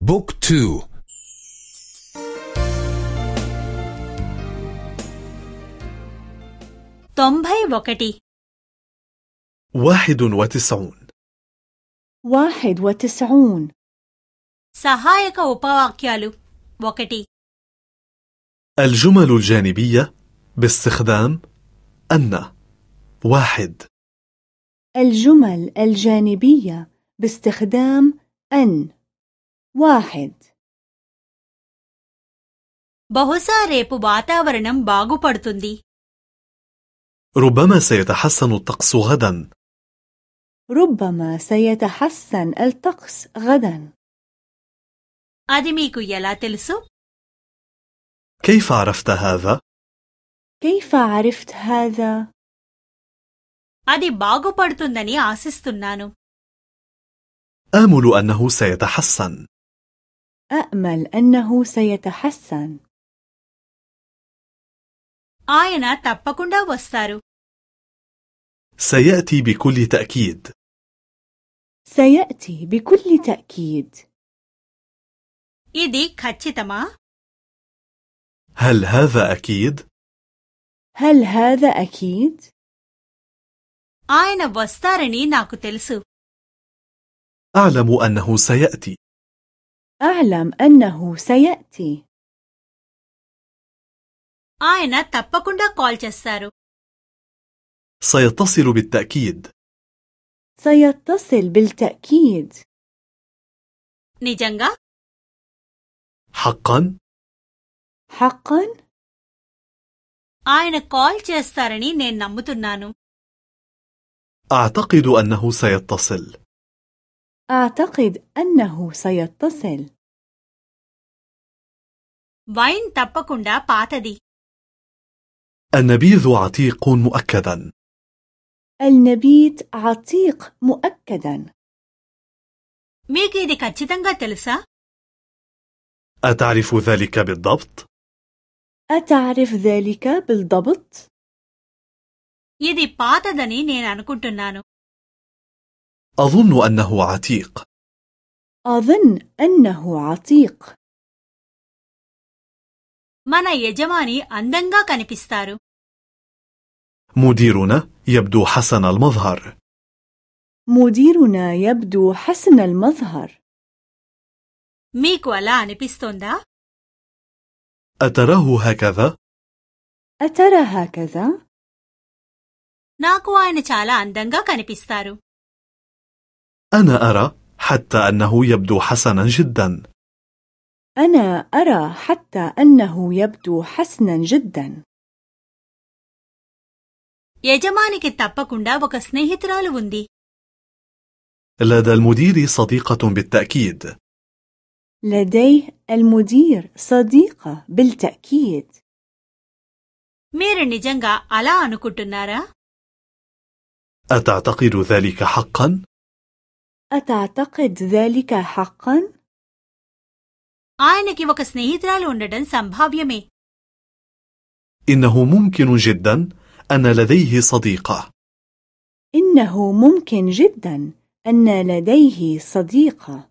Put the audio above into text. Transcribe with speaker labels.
Speaker 1: بوك تو
Speaker 2: తొంభై ఒకటి
Speaker 3: واحد وتسعون
Speaker 4: واحد وتسعون
Speaker 2: సహాయక ఉపవాక్యాలు ఒకటి
Speaker 3: الجمل الجانبية باستخدام أن واحد
Speaker 4: الجمل الجانبية باستخدام أن واحد
Speaker 2: బహుశా రేపు వాతావరణం బాగుపడుతుంది
Speaker 3: ربما سيتحسن الطقس غدا
Speaker 4: ربما سيتحسن الطقس غدا
Speaker 2: అది మీకు ఎలా తెలుసు
Speaker 3: كيف عرفت هذا؟
Speaker 4: كيف عرفت هذا؟
Speaker 2: అది బాగుపడుతుందని ఆశిస్తున్నాను
Speaker 3: آمل أنه سيتحسن
Speaker 4: أأمل أنه سيتحسن
Speaker 2: ఆయన తప్పకుండా వస్తారు
Speaker 3: سيأتي بكل تأكيد
Speaker 4: سيأتي بكل تأكيد
Speaker 2: ఇది ఖచ్చితమా
Speaker 3: هل هذا أكيد؟
Speaker 4: هل هذا أكيد؟
Speaker 2: ఆయన వస్తారని నాకు తెలుసు
Speaker 3: أعلم أنه سيأتي
Speaker 4: أعلم أنه سيأتي
Speaker 2: ఆయన తప్పకుండా కాల్ చేస్తారు
Speaker 3: سيتصل بالتأكيد
Speaker 4: سيتصل بالتأكيد
Speaker 2: నిజంగా
Speaker 3: حقا
Speaker 4: حقا؟
Speaker 2: ఆయన కాల్ చేస్తారని నేను నమ్ముతున్నాను
Speaker 3: أعتقد أنه سيتصل
Speaker 4: أعتقد أنه سيتصل
Speaker 2: వైన్ తప్పకుండా పాతది
Speaker 3: النبيذ عتيق مؤكدا
Speaker 4: النبيت عتيق مؤكدا
Speaker 2: మీకు ఇది ఖచ్చితంగా తెలుసా
Speaker 3: أتعرف ذلك بالضبط؟
Speaker 4: أتعرف ذلك بالضبط؟
Speaker 2: ఇది పాతదని నేను అనుకుంటున్నాను
Speaker 3: أظن أنه عتيق
Speaker 4: أظن أنه عتيق
Speaker 2: మన యజమాని అందంగా కనిపిస్తారు
Speaker 3: مديرنا يبدو حسن المظهر
Speaker 4: مديرنا يبدو حسن المظهر
Speaker 2: మీకు అలా అనిపిస్తోందా
Speaker 3: أتراه هكذا؟
Speaker 4: أترى هكذا؟
Speaker 2: నాకు ఆయన చాలా అందంగా కనిపిస్తారు
Speaker 3: أنا أرى حتى أنه يبدو حسنا جدا
Speaker 4: أنا أرى حتى أنه يبدو حسنا جدا
Speaker 2: యజమానికి తప్పకుండా ఒక స్నేహితురాలు ఉంది
Speaker 3: لدى المدير صديقة بالتأكيد
Speaker 4: لديه المدير صديقة بالتأكيد
Speaker 2: మీరు నిజంగా అలా అనుకుంటున్నారా
Speaker 3: أتعتقد ذلك حقا؟
Speaker 4: أتعتقد ذلك حقا؟
Speaker 2: ఆయనకి ఒక స్నేహితురాలు ఉండటం సంభావ్యమే
Speaker 3: إنه ممكن جدا أن لديه صديقة
Speaker 4: إنه ممكن جدا أن لديه صديقة